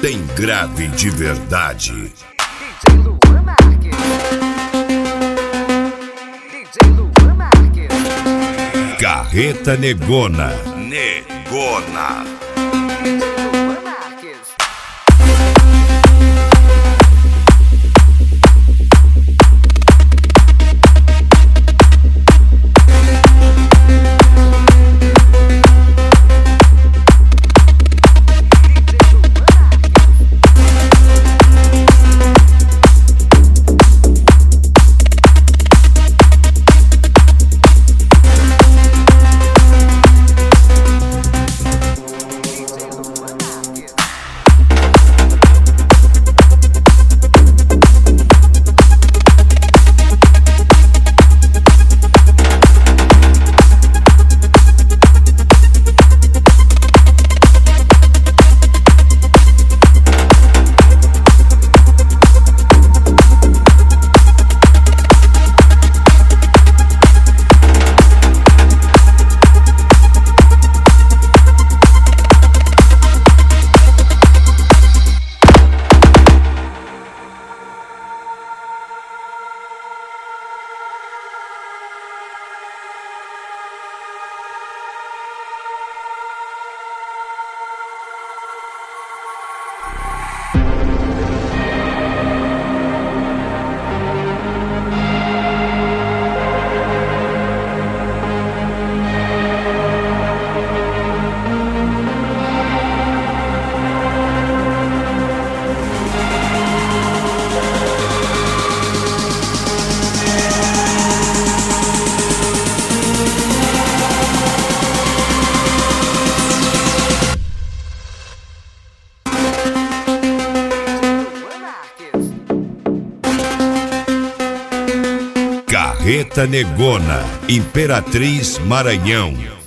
tem grave de verdade. DJ Luan Marques. DJ Luan Marques. Carreta Negona. Negona. Carreta Negona. Imperatriz Maranhão.